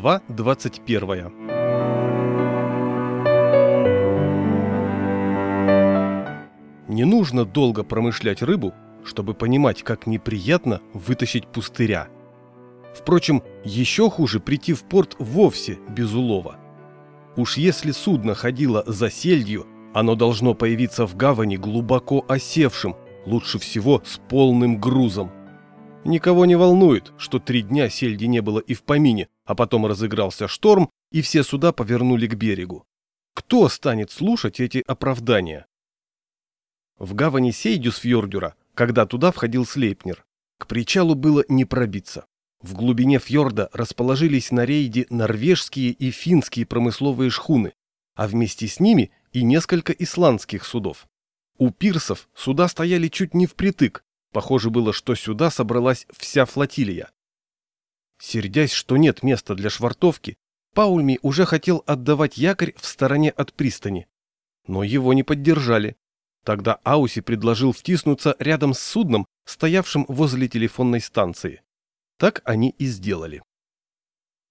Глава 21 Не нужно долго промышлять рыбу, чтобы понимать, как неприятно вытащить пустыря. Впрочем, еще хуже прийти в порт вовсе без улова. Уж если судно ходило за сельдью, оно должно появиться в гавани глубоко осевшим, лучше всего с полным грузом. Никого не волнует, что три дня сельди не было и в помине, а потом разыгрался шторм, и все суда повернули к берегу. Кто станет слушать эти оправдания? В гавани Сейдюсфьордюра, когда туда входил Слейпнер, к причалу было не пробиться. В глубине фьорда расположились на рейде норвежские и финские промысловые шхуны, а вместе с ними и несколько исландских судов. У пирсов суда стояли чуть не впритык, похоже было, что сюда собралась вся флотилия. Сердясь, что нет места для швартовки, Паульми уже хотел отдавать якорь в стороне от пристани. Но его не поддержали. Тогда Ауси предложил втиснуться рядом с судном, стоявшим возле телефонной станции. Так они и сделали.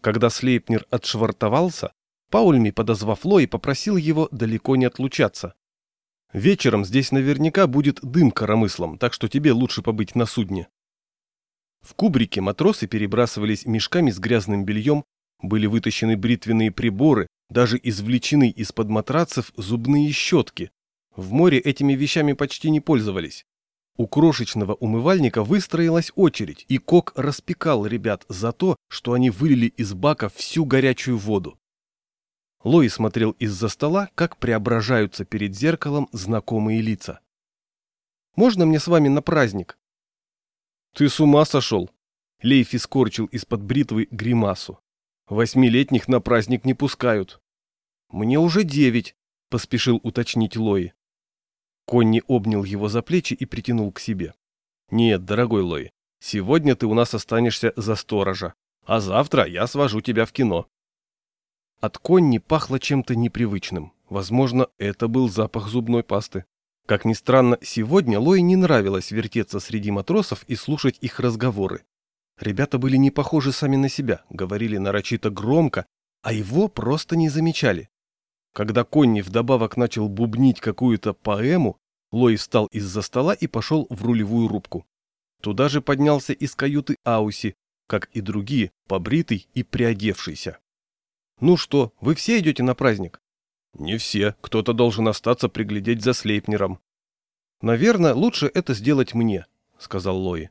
Когда Слейпнер отшвартовался, Паульми, подозвав Лои, попросил его далеко не отлучаться. «Вечером здесь наверняка будет дым коромыслом, так что тебе лучше побыть на судне». В кубрике матросы перебрасывались мешками с грязным бельем, были вытащены бритвенные приборы, даже извлечены из-под матрацев зубные щетки, в море этими вещами почти не пользовались. У крошечного умывальника выстроилась очередь, и Кок распекал ребят за то, что они вылили из бака всю горячую воду. Лои смотрел из-за стола, как преображаются перед зеркалом знакомые лица. «Можно мне с вами на праздник?» «Ты с ума сошел?» Лейфи скорчил из-под бритвы гримасу. «Восьмилетних на праздник не пускают». «Мне уже девять», — поспешил уточнить Лои. Конни обнял его за плечи и притянул к себе. «Нет, дорогой Лой, сегодня ты у нас останешься за сторожа, а завтра я свожу тебя в кино». От Конни пахло чем-то непривычным. Возможно, это был запах зубной пасты. Как ни странно, сегодня Лой не нравилось вертеться среди матросов и слушать их разговоры. Ребята были не похожи сами на себя, говорили нарочито громко, а его просто не замечали. Когда Конни вдобавок начал бубнить какую-то поэму, Лой встал из-за стола и пошел в рулевую рубку. Туда же поднялся из каюты Ауси, как и другие, побритый и приодевшийся. «Ну что, вы все идете на праздник?» «Не все. Кто-то должен остаться приглядеть за Слейпнером». «Наверное, лучше это сделать мне», — сказал Лои.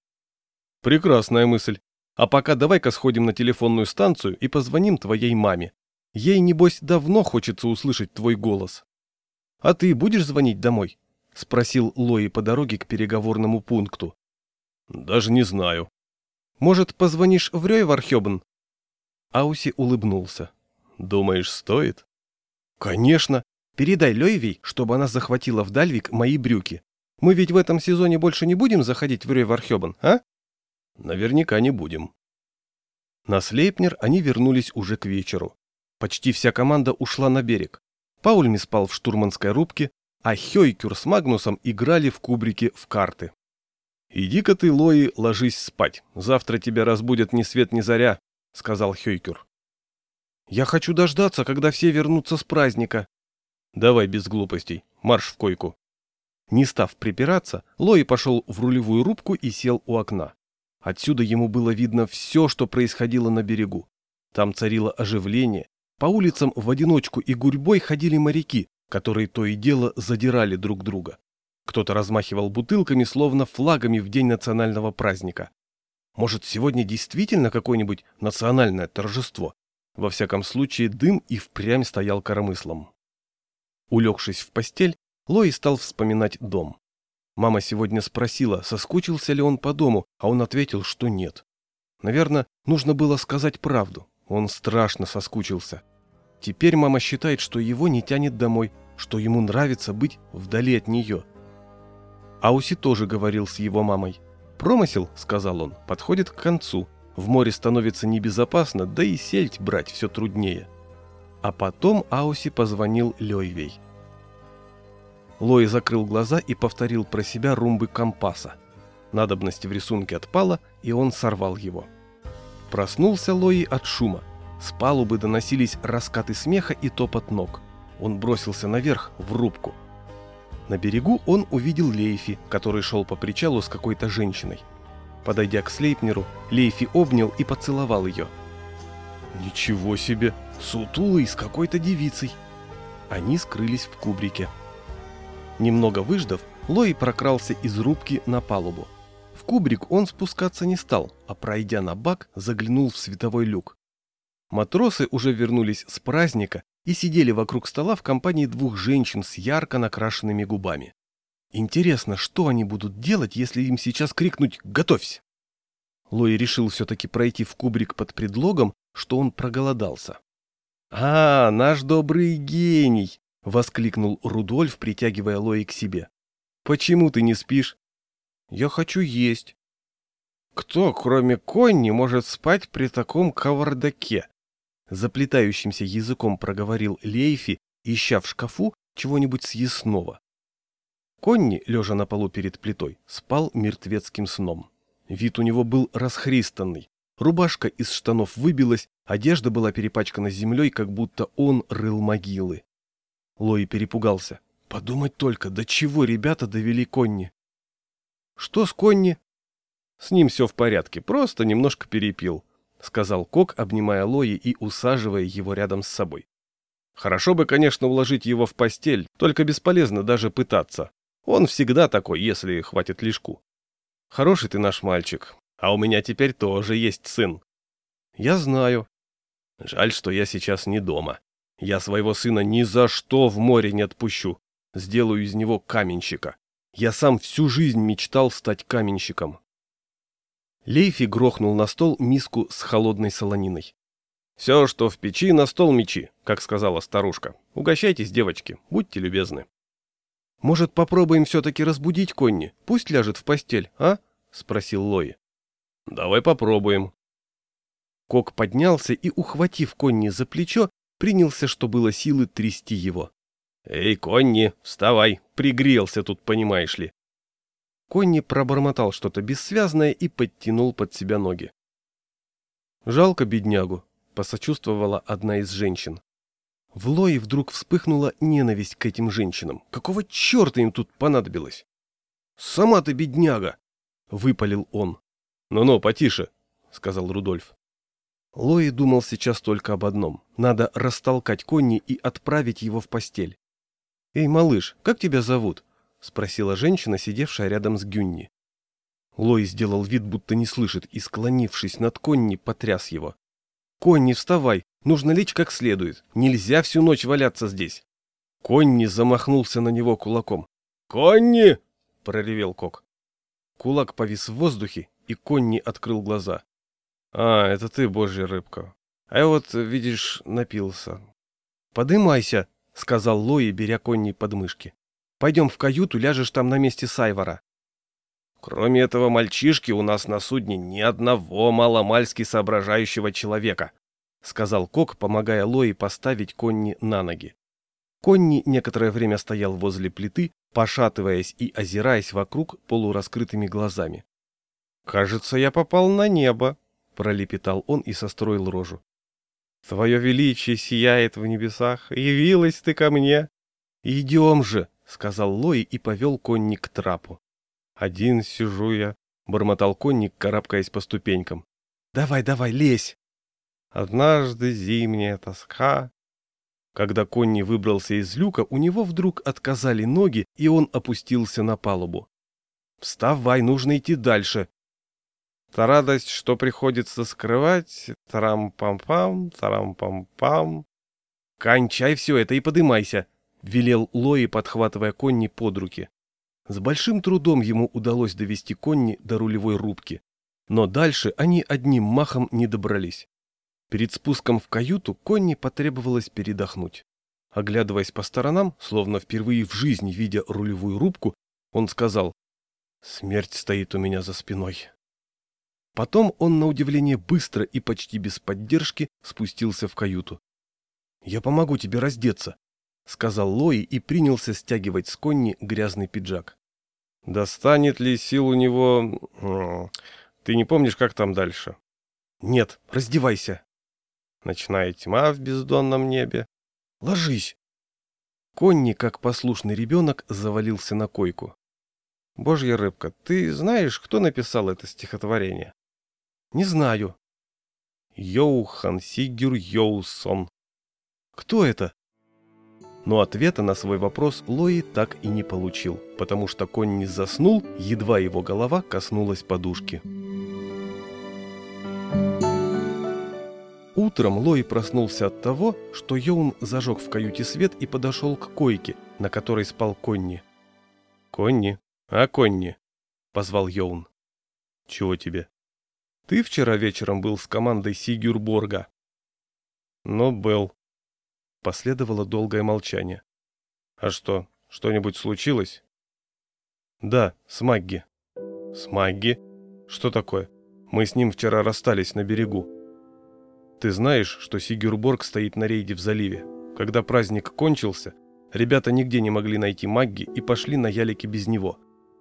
«Прекрасная мысль. А пока давай-ка сходим на телефонную станцию и позвоним твоей маме. Ей, небось, давно хочется услышать твой голос. А ты будешь звонить домой? Спросил Лои по дороге к переговорному пункту. Даже не знаю. Может, позвонишь в Рёйвархёбен? Ауси улыбнулся. Думаешь, стоит? Конечно. Передай Лёйвей, чтобы она захватила в Дальвик мои брюки. Мы ведь в этом сезоне больше не будем заходить в Рёйвархёбен, а? Наверняка не будем. На Слейпнер они вернулись уже к вечеру. Почти вся команда ушла на берег. Паульми спал в штурманской рубке, а Хёйкюр с Магнусом играли в кубрике в карты. «Иди-ка ты, Лои, ложись спать. Завтра тебя разбудят ни свет ни заря», — сказал Хёйкюр. «Я хочу дождаться, когда все вернутся с праздника». «Давай без глупостей. Марш в койку». Не став припираться, Лои пошел в рулевую рубку и сел у окна. Отсюда ему было видно все, что происходило на берегу. Там царило оживление, по улицам в одиночку и гурьбой ходили моряки, которые то и дело задирали друг друга. Кто-то размахивал бутылками, словно флагами в день национального праздника. Может, сегодня действительно какое-нибудь национальное торжество? Во всяком случае, дым и впрямь стоял коромыслом. Улегшись в постель, Лои стал вспоминать дом. Мама сегодня спросила, соскучился ли он по дому, а он ответил, что нет. Наверное, нужно было сказать правду. Он страшно соскучился. Теперь мама считает, что его не тянет домой, что ему нравится быть вдали от нее. Ауси тоже говорил с его мамой. «Промысел, — сказал он, — подходит к концу. В море становится небезопасно, да и сельдь брать все труднее». А потом Ауси позвонил Лёйвей. Лой закрыл глаза и повторил про себя румбы компаса. Надобность в рисунке отпала, и он сорвал его. Проснулся Лои от шума. С палубы доносились раскаты смеха и топот ног. Он бросился наверх, в рубку. На берегу он увидел Лейфи, который шел по причалу с какой-то женщиной. Подойдя к Слейпнеру, Лейфи обнял и поцеловал ее. «Ничего себе! Сутулый с какой-то девицей!» Они скрылись в кубрике. Немного выждав, Лои прокрался из рубки на палубу. В кубрик он спускаться не стал, а пройдя на бак, заглянул в световой люк. Матросы уже вернулись с праздника и сидели вокруг стола в компании двух женщин с ярко накрашенными губами. Интересно, что они будут делать, если им сейчас крикнуть «Готовься!»? Лои решил все-таки пройти в кубрик под предлогом, что он проголодался. «А, наш добрый гений!» — воскликнул Рудольф, притягивая Лои к себе. «Почему ты не спишь?» «Я хочу есть». «Кто, кроме Конни, может спать при таком кавардаке?» Заплетающимся языком проговорил Лейфи, ища в шкафу чего-нибудь съестного. Конни, лежа на полу перед плитой, спал мертвецким сном. Вид у него был расхристанный. Рубашка из штанов выбилась, одежда была перепачкана землей, как будто он рыл могилы. Лои перепугался. Подумать только, до чего ребята довели Конни. Что с Конни? С ним все в порядке, просто немножко перепил, сказал Кок, обнимая Лои и усаживая его рядом с собой. Хорошо бы, конечно, уложить его в постель, только бесполезно даже пытаться. Он всегда такой, если хватит лишку. Хороший ты наш мальчик, а у меня теперь тоже есть сын. Я знаю. Жаль, что я сейчас не дома. Я своего сына ни за что в море не отпущу. Сделаю из него каменщика. Я сам всю жизнь мечтал стать каменщиком. Лейфи грохнул на стол миску с холодной солониной. «Все, что в печи, на стол мечи», как сказала старушка. «Угощайтесь, девочки, будьте любезны». «Может, попробуем все-таки разбудить Конни? Пусть ляжет в постель, а?» — спросил Лои. Давай попробуем. Кок поднялся и, ухватив Конни за плечо, принялся, что было силы, трясти его. «Эй, Конни, вставай, пригрелся тут, понимаешь ли». Конни пробормотал что-то бессвязное и подтянул под себя ноги. «Жалко беднягу», — посочувствовала одна из женщин. В Лое вдруг вспыхнула ненависть к этим женщинам. Какого черта им тут понадобилось? «Сама ты бедняга!» — выпалил он. «Ну-ну, потише», — сказал Рудольф. Лои думал сейчас только об одном. Надо растолкать Конни и отправить его в постель. «Эй, малыш, как тебя зовут?» — спросила женщина, сидевшая рядом с Гюнни. Лои сделал вид, будто не слышит, и, склонившись над Конни, потряс его. «Конни, вставай! Нужно лечь как следует. Нельзя всю ночь валяться здесь!» Конни замахнулся на него кулаком. «Конни!» — проревел Кок. Кулак повис в воздухе, и Конни открыл глаза. «А, это ты, божья рыбка. А я вот, видишь, напился». «Подымайся», — сказал Лои, беря Конни под мышки. «Пойдем в каюту, ляжешь там на месте Сайвара». «Кроме этого мальчишки у нас на судне ни одного маломальски соображающего человека», — сказал Кок, помогая Лои поставить Конни на ноги. Конни некоторое время стоял возле плиты, пошатываясь и озираясь вокруг полураскрытыми глазами. «Кажется, я попал на небо», — пролепетал он и состроил рожу. «Твое величие сияет в небесах, явилась ты ко мне». «Идем же», — сказал Лои и повел конник к трапу. «Один сижу я», — бормотал конник, карабкаясь по ступенькам. «Давай, давай, лезь!» «Однажды зимняя тоска». Когда Конни выбрался из люка, у него вдруг отказали ноги, и он опустился на палубу. «Вставай, нужно идти дальше», Та радость, что приходится скрывать, тарам-пам-пам, тарам-пам-пам. «Кончай все это и подымайся», — велел Лои, подхватывая Конни под руки. С большим трудом ему удалось довести Конни до рулевой рубки. Но дальше они одним махом не добрались. Перед спуском в каюту Конни потребовалось передохнуть. Оглядываясь по сторонам, словно впервые в жизни видя рулевую рубку, он сказал «Смерть стоит у меня за спиной». Потом он, на удивление, быстро и почти без поддержки спустился в каюту. «Я помогу тебе раздеться», — сказал Лои и принялся стягивать с Конни грязный пиджак. «Достанет ли сил у него... Ты не помнишь, как там дальше?» «Нет, раздевайся». Ночная тьма в бездонном небе. Ложись. Конни, как послушный ребенок, завалился на койку. Божья рыбка, ты знаешь, кто написал это стихотворение? Не знаю. Йоухан Сигюр Йоусон. Кто это? Но ответа на свой вопрос Лои так и не получил, потому что конь не заснул, едва его голова коснулась подушки. Утром Лои проснулся от того, что Йоун зажег в каюте свет и подошел к койке, на которой спал Конни. «Конни? А Конни?» – позвал Йоун. «Чего тебе?» «Ты вчера вечером был с командой Сигюрборга?» «Ну, был», Последовало долгое молчание. «А что, что-нибудь случилось?» «Да, с Магги». «С Магги? Что такое? Мы с ним вчера расстались на берегу». «Ты знаешь, что Сигюрборг стоит на рейде в заливе? Когда праздник кончился, ребята нигде не могли найти Магги и пошли на ялике без него.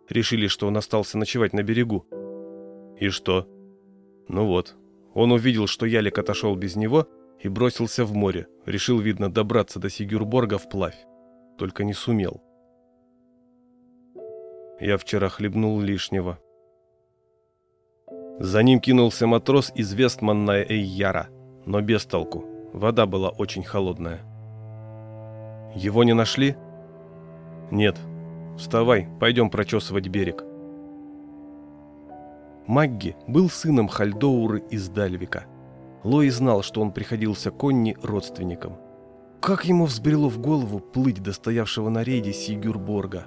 Решили, что он остался ночевать на берегу». «И что?» «Ну вот, он увидел, что ялик отошел без него и бросился в море. Решил, видно, добраться до Сигюрборга вплавь. Только не сумел. Я вчера хлебнул лишнего. За ним кинулся матрос из Вестманная Эйяра, но без толку. Вода была очень холодная. Его не нашли? Нет. Вставай, пойдем прочесывать берег. Магги был сыном Хальдоуры из Дальвика – Лои знал, что он приходился Конни родственником. Как ему взбрело в голову плыть до стоявшего на рейде Сигюрборга?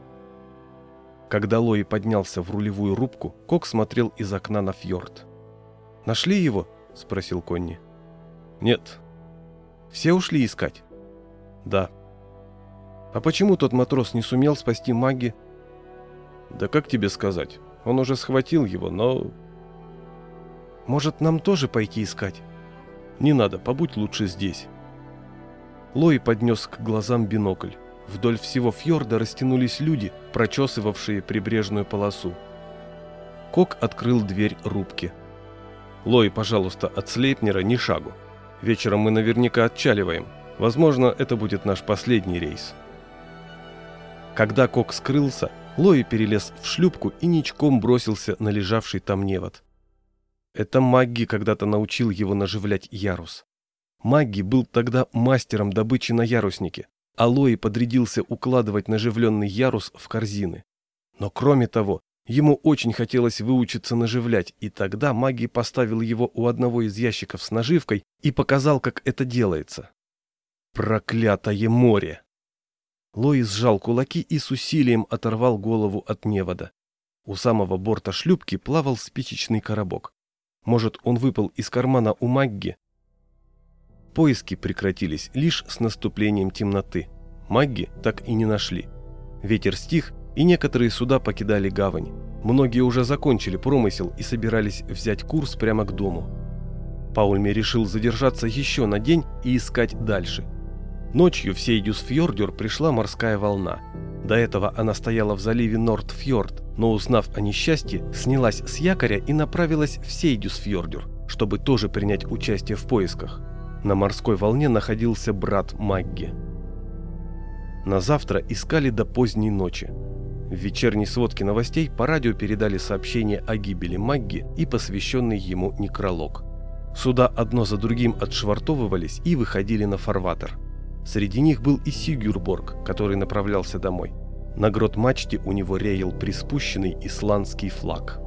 Когда Лои поднялся в рулевую рубку, Кок смотрел из окна на фьорд. «Нашли его?» – спросил Конни. «Нет». «Все ушли искать?» «Да». «А почему тот матрос не сумел спасти маги?» «Да как тебе сказать? Он уже схватил его, но...» «Может, нам тоже пойти искать?» Не надо, побудь лучше здесь. Лой поднес к глазам бинокль. Вдоль всего фьорда растянулись люди, прочесывавшие прибрежную полосу. Кок открыл дверь рубки. «Лой, пожалуйста, от Слейпнера ни шагу. Вечером мы наверняка отчаливаем. Возможно, это будет наш последний рейс». Когда Кок скрылся, Лой перелез в шлюпку и ничком бросился на лежавший там невод. Это Магги когда-то научил его наживлять ярус. Магги был тогда мастером добычи на яруснике, а Лои подрядился укладывать наживленный ярус в корзины. Но кроме того, ему очень хотелось выучиться наживлять, и тогда Магги поставил его у одного из ящиков с наживкой и показал, как это делается. Проклятое море! Лои сжал кулаки и с усилием оторвал голову от невода. У самого борта шлюпки плавал спичечный коробок. Может, он выпал из кармана у Магги? Поиски прекратились лишь с наступлением темноты. Магги так и не нашли. Ветер стих, и некоторые суда покидали гавань. Многие уже закончили промысел и собирались взять курс прямо к дому. Паульме решил задержаться еще на день и искать дальше. Ночью в Сейдюсфьордюр пришла морская волна. До этого она стояла в заливе Нордфьорд, но узнав о несчастье, снялась с якоря и направилась в Сейдюсфьордюр, чтобы тоже принять участие в поисках. На морской волне находился брат Магги. На завтра искали до поздней ночи. В вечерней сводке новостей по радио передали сообщение о гибели Магги и посвященный ему некролог. Суда одно за другим отшвартовывались и выходили на фарватер. Среди них был и Сигюрборг, который направлялся домой. На грот мачте у него реял приспущенный исландский флаг.